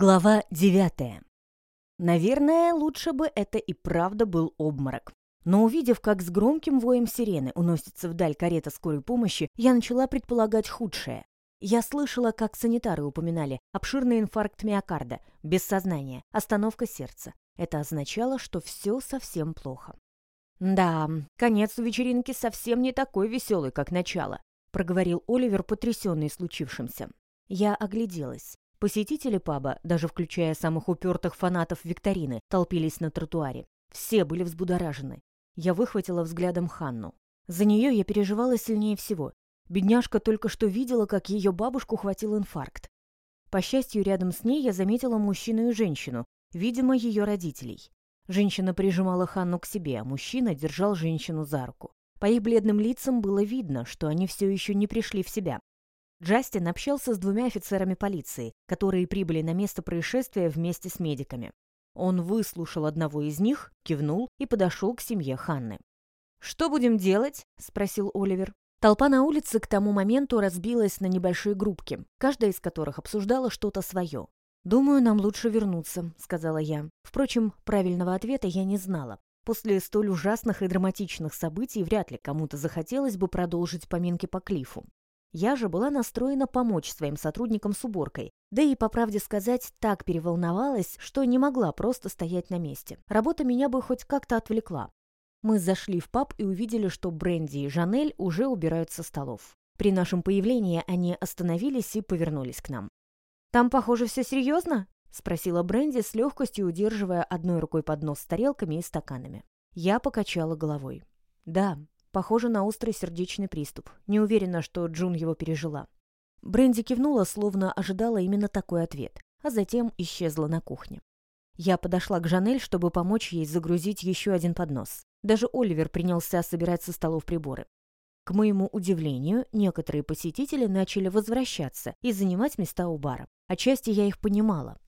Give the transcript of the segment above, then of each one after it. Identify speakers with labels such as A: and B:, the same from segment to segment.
A: Глава девятая. Наверное, лучше бы это и правда был обморок. Но увидев, как с громким воем сирены уносится вдаль карета скорой помощи, я начала предполагать худшее. Я слышала, как санитары упоминали обширный инфаркт миокарда, без сознания, остановка сердца. Это означало, что все совсем плохо. «Да, конец у вечеринки совсем не такой веселый, как начало», проговорил Оливер, потрясенный случившимся. Я огляделась. Посетители паба, даже включая самых упертых фанатов викторины, толпились на тротуаре. Все были взбудоражены. Я выхватила взглядом Ханну. За нее я переживала сильнее всего. Бедняжка только что видела, как ее бабушку хватил инфаркт. По счастью, рядом с ней я заметила мужчину и женщину, видимо, ее родителей. Женщина прижимала Ханну к себе, а мужчина держал женщину за руку. По их бледным лицам было видно, что они все еще не пришли в себя. Джастин общался с двумя офицерами полиции, которые прибыли на место происшествия вместе с медиками. Он выслушал одного из них, кивнул и подошел к семье Ханны. «Что будем делать?» – спросил Оливер. Толпа на улице к тому моменту разбилась на небольшие группки, каждая из которых обсуждала что-то свое. «Думаю, нам лучше вернуться», — сказала я. Впрочем, правильного ответа я не знала. После столь ужасных и драматичных событий вряд ли кому-то захотелось бы продолжить поминки по Клифу. Я же была настроена помочь своим сотрудникам с уборкой. Да и, по правде сказать, так переволновалась, что не могла просто стоять на месте. Работа меня бы хоть как-то отвлекла. Мы зашли в паб и увидели, что Бренди и Жанель уже убирают со столов. При нашем появлении они остановились и повернулись к нам. «Там, похоже, все серьезно?» — спросила Бренди с легкостью, удерживая одной рукой поднос с тарелками и стаканами. Я покачала головой. «Да, Похоже на острый сердечный приступ. Не уверена, что Джун его пережила. Бренди кивнула, словно ожидала именно такой ответ, а затем исчезла на кухне. Я подошла к Жанель, чтобы помочь ей загрузить еще один поднос. Даже Оливер принялся собирать со столов приборы. К моему удивлению, некоторые посетители начали возвращаться и занимать места у бара. Отчасти я их понимала.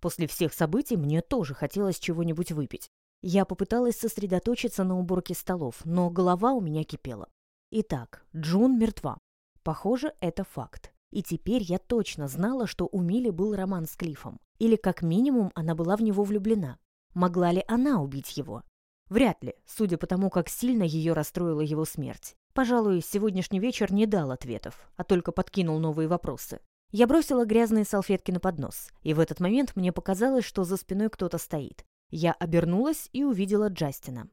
A: После всех событий мне тоже хотелось чего-нибудь выпить. Я попыталась сосредоточиться на уборке столов, но голова у меня кипела. Итак, Джун мертва. Похоже, это факт. И теперь я точно знала, что у Мили был роман с Клифом. Или, как минимум, она была в него влюблена. Могла ли она убить его? Вряд ли, судя по тому, как сильно ее расстроила его смерть. Пожалуй, сегодняшний вечер не дал ответов, а только подкинул новые вопросы. Я бросила грязные салфетки на поднос, и в этот момент мне показалось, что за спиной кто-то стоит. Я обернулась и увидела Джастина.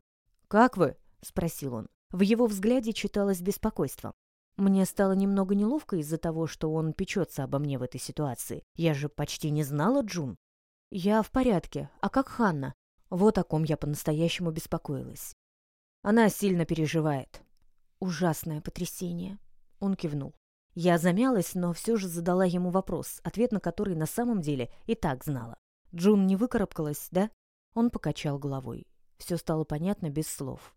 A: «Как вы?» — спросил он. В его взгляде читалось беспокойство. Мне стало немного неловко из-за того, что он печется обо мне в этой ситуации. Я же почти не знала Джун. «Я в порядке. А как Ханна?» Вот о ком я по-настоящему беспокоилась. Она сильно переживает. Ужасное потрясение. Он кивнул. Я замялась, но все же задала ему вопрос, ответ на который на самом деле и так знала. Джун не выкарабкалась, да? Он покачал головой. Все стало понятно без слов.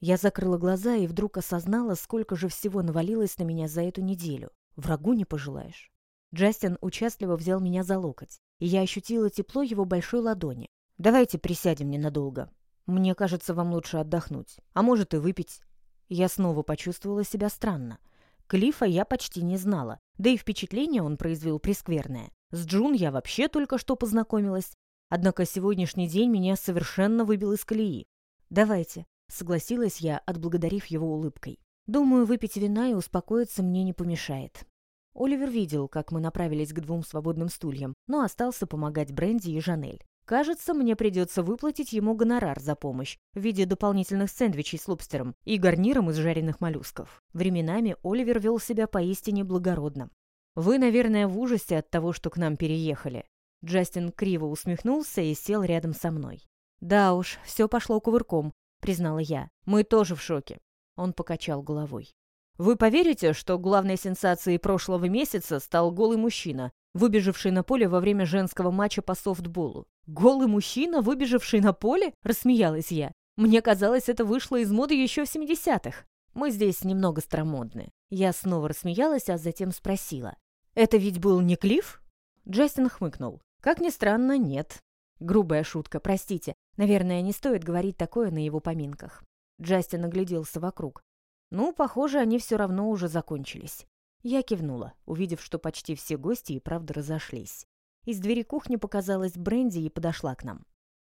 A: Я закрыла глаза и вдруг осознала, сколько же всего навалилось на меня за эту неделю. Врагу не пожелаешь. Джастин участливо взял меня за локоть, и я ощутила тепло его большой ладони. «Давайте присядем ненадолго. Мне кажется, вам лучше отдохнуть. А может и выпить». Я снова почувствовала себя странно. Клифа я почти не знала, да и впечатление он произвел прескверное. С Джун я вообще только что познакомилась, Однако сегодняшний день меня совершенно выбил из колеи. «Давайте», — согласилась я, отблагодарив его улыбкой. «Думаю, выпить вина и успокоиться мне не помешает». Оливер видел, как мы направились к двум свободным стульям, но остался помогать Бренди и Жанель. Кажется, мне придется выплатить ему гонорар за помощь в виде дополнительных сэндвичей с лобстером и гарниром из жареных моллюсков. Временами Оливер вел себя поистине благородно. «Вы, наверное, в ужасе от того, что к нам переехали», Джастин криво усмехнулся и сел рядом со мной. «Да уж, все пошло кувырком», — признала я. «Мы тоже в шоке». Он покачал головой. «Вы поверите, что главной сенсацией прошлого месяца стал голый мужчина, выбежавший на поле во время женского матча по софтболу?» «Голый мужчина, выбежавший на поле?» — рассмеялась я. «Мне казалось, это вышло из моды еще в 70-х. Мы здесь немного старомодны». Я снова рассмеялась, а затем спросила. «Это ведь был не Клифф?» Джастин хмыкнул. Как ни странно, нет. Грубая шутка, простите. Наверное, не стоит говорить такое на его поминках. Джастин огляделся вокруг. Ну, похоже, они все равно уже закончились. Я кивнула, увидев, что почти все гости и правда разошлись. Из двери кухни показалась Бренди и подошла к нам.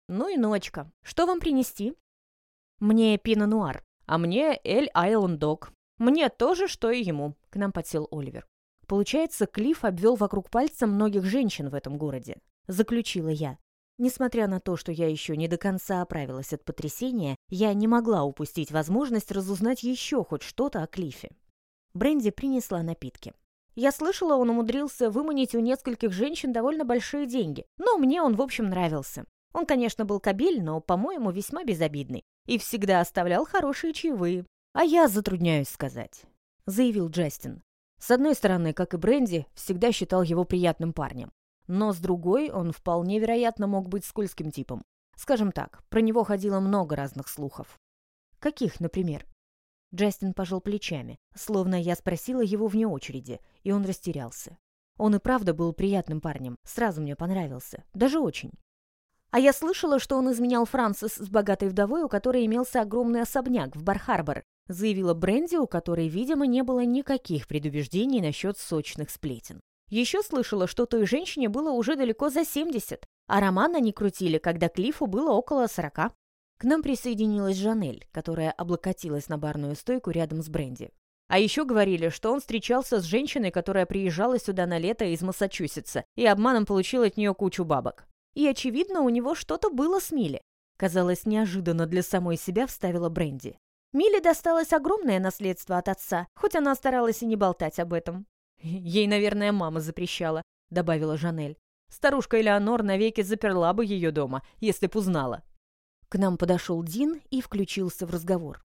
A: «Ну и ночка. Что вам принести?» «Мне пино-нуар, а мне Эль Айленд Дог. Мне тоже, что и ему», — к нам подсел Оливер. Получается, Клифф обвел вокруг пальца многих женщин в этом городе. Заключила я. Несмотря на то, что я еще не до конца оправилась от потрясения, я не могла упустить возможность разузнать еще хоть что-то о Клиффе. Бренди принесла напитки. Я слышала, он умудрился выманить у нескольких женщин довольно большие деньги, но мне он, в общем, нравился. Он, конечно, был кабель, но, по-моему, весьма безобидный. И всегда оставлял хорошие чаевые. А я затрудняюсь сказать, — заявил Джастин. С одной стороны, как и Бренди, всегда считал его приятным парнем. Но с другой, он вполне вероятно мог быть скользким типом. Скажем так, про него ходило много разных слухов. Каких, например? Джастин пожал плечами, словно я спросила его вне очереди, и он растерялся. Он и правда был приятным парнем, сразу мне понравился, даже очень. А я слышала, что он изменял Франсис с богатой вдовой, у которой имелся огромный особняк в Бар-Харбор, заявила Бренди, у которой, видимо, не было никаких предубеждений насчет сочных сплетен. Еще слышала, что той женщине было уже далеко за 70, а роман они крутили, когда Клиффу было около 40. К нам присоединилась Жанель, которая облокотилась на барную стойку рядом с Бренди. А еще говорили, что он встречался с женщиной, которая приезжала сюда на лето из Массачусетса и обманом получил от нее кучу бабок. И, очевидно, у него что-то было с Милли. Казалось, неожиданно для самой себя вставила Бренди. Милли досталось огромное наследство от отца, хоть она старалась и не болтать об этом. «Ей, наверное, мама запрещала», — добавила Жанель. «Старушка Элеонор навеки заперла бы ее дома, если б узнала». К нам подошел Дин и включился в разговор.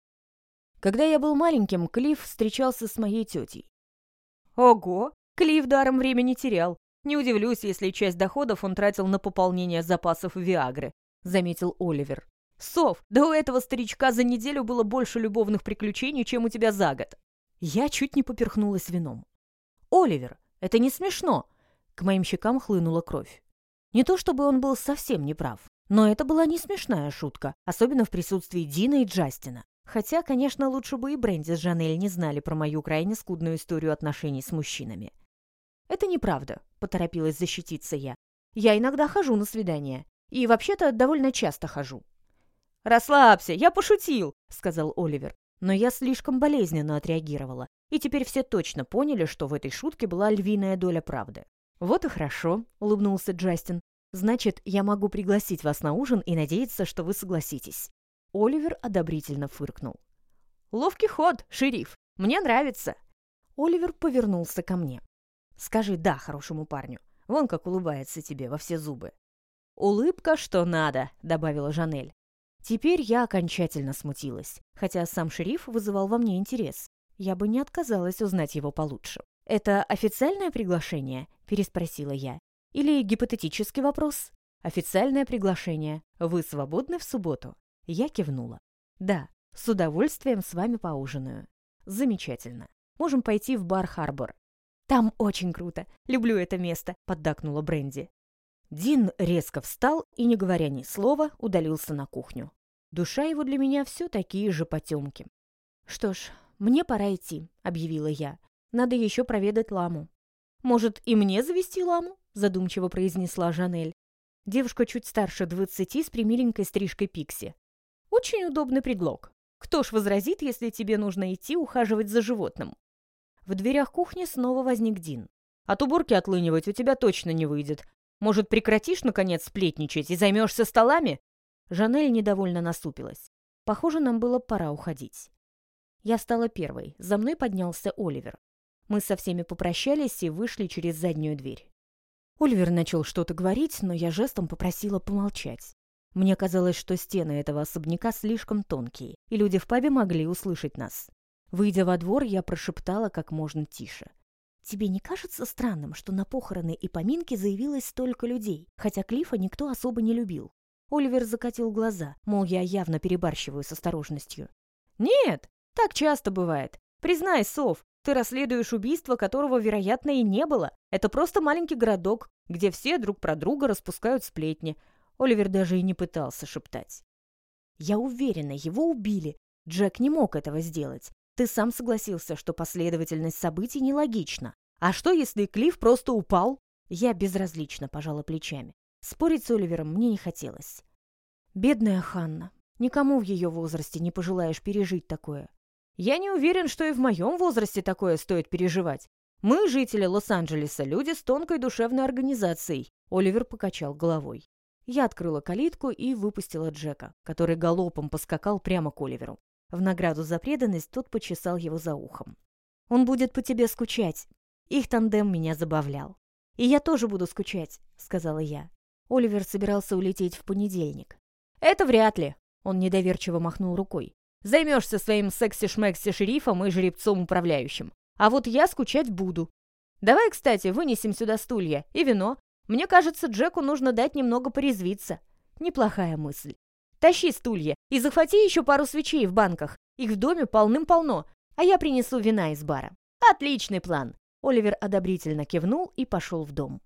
A: Когда я был маленьким, Клифф встречался с моей тетей. Ого, Клифф даром время не терял. Не удивлюсь, если часть доходов он тратил на пополнение запасов Виагры, заметил Оливер. Сов, да у этого старичка за неделю было больше любовных приключений, чем у тебя за год. Я чуть не поперхнулась вином. Оливер, это не смешно. К моим щекам хлынула кровь. Не то чтобы он был совсем неправ. Но это была не смешная шутка, особенно в присутствии Дина и Джастина. Хотя, конечно, лучше бы и Бренди с Жанель не знали про мою крайне скудную историю отношений с мужчинами. «Это неправда», — поторопилась защититься я. «Я иногда хожу на свидания. И вообще-то довольно часто хожу». «Расслабься, я пошутил», — сказал Оливер. Но я слишком болезненно отреагировала, и теперь все точно поняли, что в этой шутке была львиная доля правды. «Вот и хорошо», — улыбнулся Джастин. Значит, я могу пригласить вас на ужин и надеяться, что вы согласитесь». Оливер одобрительно фыркнул. «Ловкий ход, шериф. Мне нравится». Оливер повернулся ко мне. «Скажи «да» хорошему парню. Вон как улыбается тебе во все зубы». «Улыбка, что надо», — добавила Жанель. Теперь я окончательно смутилась, хотя сам шериф вызывал во мне интерес. Я бы не отказалась узнать его получше. «Это официальное приглашение?» – переспросила я. Или гипотетический вопрос? Официальное приглашение. Вы свободны в субботу? Я кивнула. Да, с удовольствием с вами поужинаю. Замечательно. Можем пойти в бар Харбор. Там очень круто. Люблю это место, поддакнула Бренди. Дин резко встал и, не говоря ни слова, удалился на кухню. Душа его для меня все такие же потемки. «Что ж, мне пора идти», — объявила я. «Надо еще проведать ламу». «Может, и мне завести ламу?» задумчиво произнесла Жанель. Девушка чуть старше двадцати с примиленькой стрижкой Пикси. Очень удобный предлог. Кто ж возразит, если тебе нужно идти ухаживать за животным? В дверях кухни снова возник Дин. От уборки отлынивать у тебя точно не выйдет. Может, прекратишь, наконец, сплетничать и займешься столами?» Жанель недовольно наступилась. Похоже, нам было пора уходить. Я стала первой. За мной поднялся Оливер. Мы со всеми попрощались и вышли через заднюю дверь. Ольвер начал что-то говорить, но я жестом попросила помолчать. Мне казалось, что стены этого особняка слишком тонкие, и люди в пабе могли услышать нас. Выйдя во двор, я прошептала как можно тише. «Тебе не кажется странным, что на похороны и поминки заявилось столько людей, хотя Клифа никто особо не любил?» Оливер закатил глаза, мол, я явно перебарщиваю с осторожностью. «Нет, так часто бывает. Признай, Сов, ты расследуешь убийство, которого, вероятно, и не было. Это просто маленький городок, где все друг про друга распускают сплетни. Оливер даже и не пытался шептать. Я уверена, его убили. Джек не мог этого сделать. Ты сам согласился, что последовательность событий нелогична. А что, если Клифф просто упал? Я безразлично пожала плечами. Спорить с Оливером мне не хотелось. Бедная Ханна. Никому в ее возрасте не пожелаешь пережить такое. Я не уверен, что и в моем возрасте такое стоит переживать. Мы, жители Лос-Анджелеса, люди с тонкой душевной организацией. Оливер покачал головой. Я открыла калитку и выпустила Джека, который галопом поскакал прямо к Оливеру. В награду за преданность тот почесал его за ухом. «Он будет по тебе скучать». Их тандем меня забавлял. «И я тоже буду скучать», — сказала я. Оливер собирался улететь в понедельник. «Это вряд ли», — он недоверчиво махнул рукой. «Займешься своим секси-шмекси-шерифом и жеребцом-управляющим. А вот я скучать буду. Давай, кстати, вынесем сюда стулья и вино. Мне кажется, Джеку нужно дать немного порезвиться. Неплохая мысль. Тащи стулья и захвати еще пару свечей в банках. Их в доме полным-полно, а я принесу вина из бара. Отличный план. Оливер одобрительно кивнул и пошел в дом.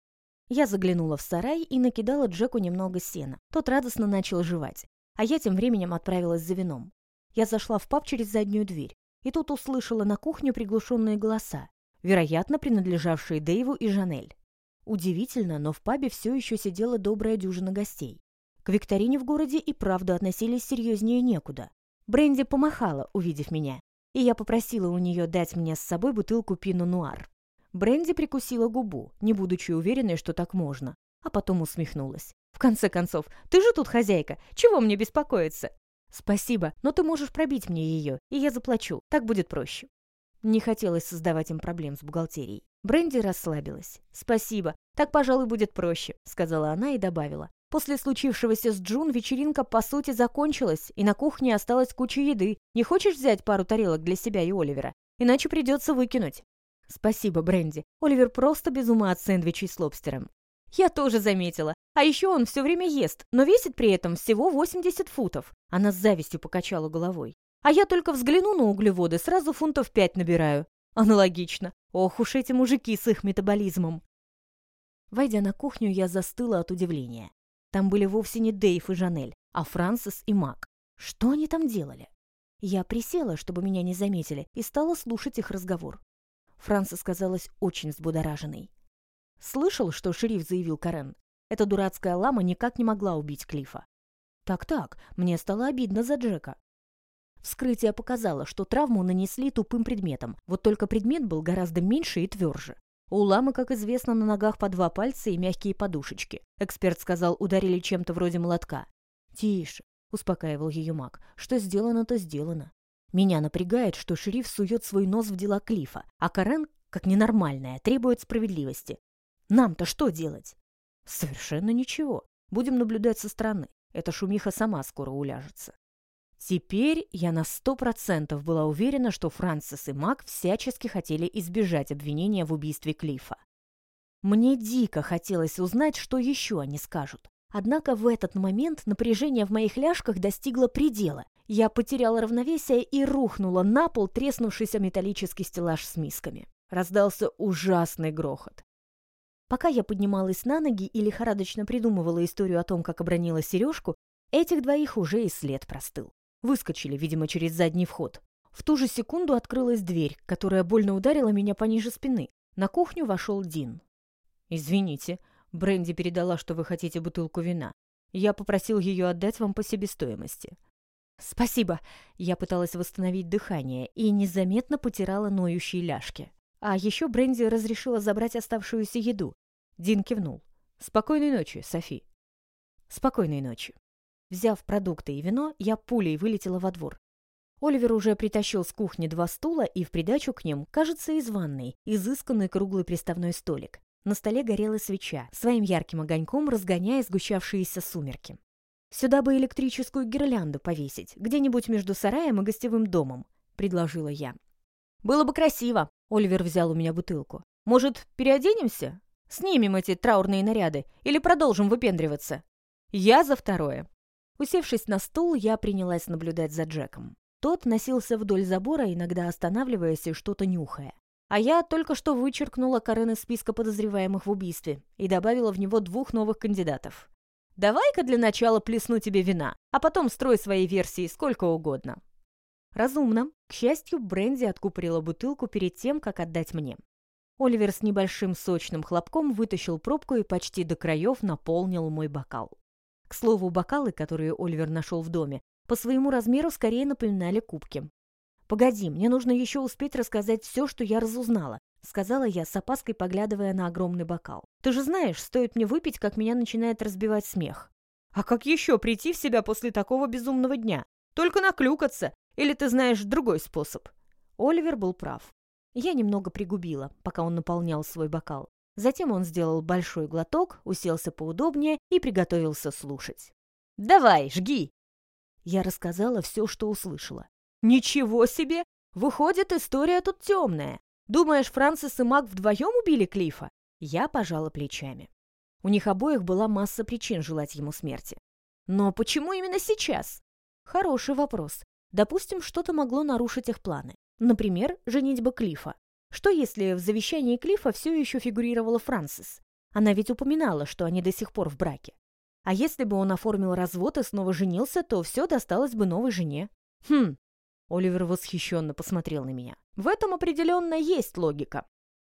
A: Я заглянула в сарай и накидала Джеку немного сена. Тот радостно начал жевать, а я тем временем отправилась за вином. Я зашла в паб через заднюю дверь и тут услышала на кухню приглушенные голоса, вероятно, принадлежавшие Дэйву и Жанель. Удивительно, но в пабе все еще сидела добрая дюжина гостей. К викторине в городе и правда относились серьезнее некуда. Бренди помахала, увидев меня, и я попросила у нее дать мне с собой бутылку пино нуар. Бренди прикусила губу, не будучи уверенной, что так можно, а потом усмехнулась. «В конце концов, ты же тут хозяйка, чего мне беспокоиться?» «Спасибо, но ты можешь пробить мне ее, и я заплачу, так будет проще». Не хотелось создавать им проблем с бухгалтерией. Бренди расслабилась. «Спасибо, так, пожалуй, будет проще», — сказала она и добавила. «После случившегося с Джун вечеринка, по сути, закончилась, и на кухне осталась куча еды. Не хочешь взять пару тарелок для себя и Оливера? Иначе придется выкинуть». «Спасибо, Бренди. Оливер просто без ума от сэндвичей с лобстером». «Я тоже заметила. А еще он все время ест, но весит при этом всего 80 футов». Она с завистью покачала головой. «А я только взгляну на углеводы, сразу фунтов 5 набираю. Аналогично. Ох уж эти мужики с их метаболизмом». Войдя на кухню, я застыла от удивления. Там были вовсе не Дейв и Жанель, а Франсис и Мак. Что они там делали? Я присела, чтобы меня не заметили, и стала слушать их разговор. Франсис казалась очень взбудораженной. Слышал, что шериф заявил Карен. Эта дурацкая лама никак не могла убить Клифа. Так-так, мне стало обидно за Джека. Вскрытие показало, что травму нанесли тупым предметом, вот только предмет был гораздо меньше и тверже. У ламы, как известно, на ногах по два пальца и мягкие подушечки. Эксперт сказал, ударили чем-то вроде молотка. «Тише», — успокаивал ее маг, — «что сделано, то сделано». Меня напрягает, что шериф сует свой нос в дела Клифа, а Карен, как ненормальная, требует справедливости. Нам-то что делать? Совершенно ничего. Будем наблюдать со стороны. Эта шумиха сама скоро уляжется. Теперь я на сто процентов была уверена, что Франсис и Мак всячески хотели избежать обвинения в убийстве Клифа. Мне дико хотелось узнать, что еще они скажут. Однако в этот момент напряжение в моих ляжках достигло предела. Я потеряла равновесие и рухнула на пол, треснувшийся металлический стеллаж с мисками. Раздался ужасный грохот. Пока я поднималась на ноги и лихорадочно придумывала историю о том, как обронила сережку, этих двоих уже и след простыл. Выскочили, видимо, через задний вход. В ту же секунду открылась дверь, которая больно ударила меня пониже спины. На кухню вошел Дин. «Извините, Бренди передала, что вы хотите бутылку вина. Я попросил ее отдать вам по себестоимости». «Спасибо!» Я пыталась восстановить дыхание и незаметно потирала ноющие ляжки. А еще Бренди разрешила забрать оставшуюся еду. Дин кивнул. «Спокойной ночи, Софи». «Спокойной ночи». Взяв продукты и вино, я пулей вылетела во двор. Оливер уже притащил с кухни два стула и в придачу к ним, кажется, из ванной, изысканный круглый приставной столик. На столе горела свеча, своим ярким огоньком разгоняя сгущавшиеся сумерки. «Сюда бы электрическую гирлянду повесить, где-нибудь между сараем и гостевым домом», — предложила я. «Было бы красиво», — Оливер взял у меня бутылку. «Может, переоденемся? Снимем эти траурные наряды или продолжим выпендриваться?» «Я за второе». Усевшись на стул, я принялась наблюдать за Джеком. Тот носился вдоль забора, иногда останавливаясь и что-то нюхая. А я только что вычеркнула Карен из списка подозреваемых в убийстве и добавила в него двух новых кандидатов. Давай-ка для начала плесну тебе вина, а потом строй свои версии сколько угодно. Разумно. К счастью, Бренди откупорила бутылку перед тем, как отдать мне. Оливер с небольшим сочным хлопком вытащил пробку и почти до краев наполнил мой бокал. К слову, бокалы, которые Оливер нашел в доме, по своему размеру скорее напоминали кубки. «Погоди, мне нужно еще успеть рассказать все, что я разузнала», сказала я, с опаской поглядывая на огромный бокал. «Ты же знаешь, стоит мне выпить, как меня начинает разбивать смех». «А как еще прийти в себя после такого безумного дня? Только наклюкаться? Или ты знаешь другой способ?» Оливер был прав. Я немного пригубила, пока он наполнял свой бокал. Затем он сделал большой глоток, уселся поудобнее и приготовился слушать. «Давай, жги!» Я рассказала все, что услышала. «Ничего себе! Выходит, история тут темная. Думаешь, Франсис и Мак вдвоем убили Клифа?» Я пожала плечами. У них обоих была масса причин желать ему смерти. Но почему именно сейчас? Хороший вопрос. Допустим, что-то могло нарушить их планы. Например, женитьба Клифа. Что если в завещании Клифа все еще фигурировала Франсис? Она ведь упоминала, что они до сих пор в браке. А если бы он оформил развод и снова женился, то все досталось бы новой жене. Хм. Оливер восхищенно посмотрел на меня. В этом определенно есть логика.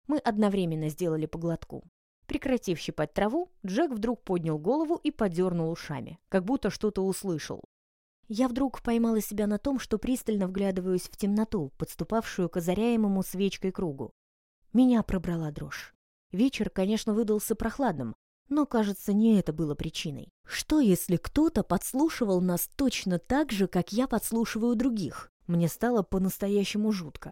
A: Мы одновременно сделали поглотку. Прекратив щипать траву, Джек вдруг поднял голову и подернул ушами, как будто что-то услышал. Я вдруг поймала себя на том, что пристально вглядываюсь в темноту, подступавшую к озаряемому свечкой кругу. Меня пробрала дрожь. Вечер, конечно, выдался прохладным, но, кажется, не это было причиной. Что, если кто-то подслушивал нас точно так же, как я подслушиваю других? Мне стало по-настоящему жутко.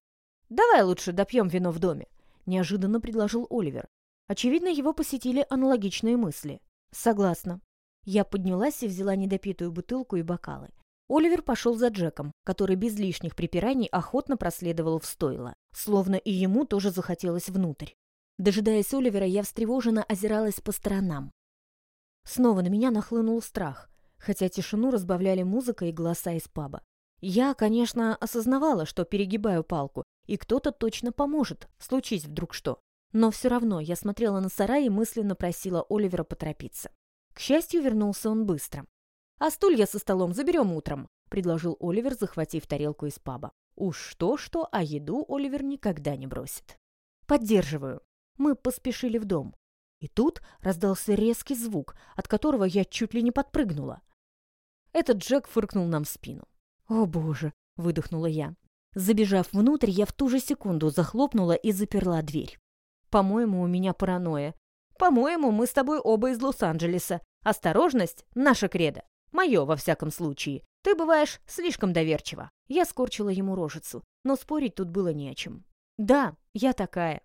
A: «Давай лучше допьем вино в доме», — неожиданно предложил Оливер. Очевидно, его посетили аналогичные мысли. «Согласна». Я поднялась и взяла недопитую бутылку и бокалы. Оливер пошел за Джеком, который без лишних припираний охотно проследовал в стойло, словно и ему тоже захотелось внутрь. Дожидаясь Оливера, я встревоженно озиралась по сторонам. Снова на меня нахлынул страх, хотя тишину разбавляли музыка и голоса из паба. Я, конечно, осознавала, что перегибаю палку, и кто-то точно поможет, случись вдруг что. Но все равно я смотрела на сарай и мысленно просила Оливера поторопиться. К счастью, вернулся он быстро. «А стулья со столом заберем утром», — предложил Оливер, захватив тарелку из паба. Уж что-что, а еду Оливер никогда не бросит. «Поддерживаю». Мы поспешили в дом. И тут раздался резкий звук, от которого я чуть ли не подпрыгнула. Этот Джек фыркнул нам в спину. «О, боже!» — выдохнула я. Забежав внутрь, я в ту же секунду захлопнула и заперла дверь. «По-моему, у меня паранойя. По-моему, мы с тобой оба из Лос-Анджелеса. Осторожность — наша кредо. Мое, во всяком случае. Ты бываешь слишком доверчива. Я скорчила ему рожицу, но спорить тут было не о чем. Да, я такая.